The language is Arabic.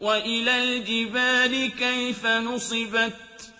وَإِلَى الْجِبَالِ كَيْفَ نُصِبَتْ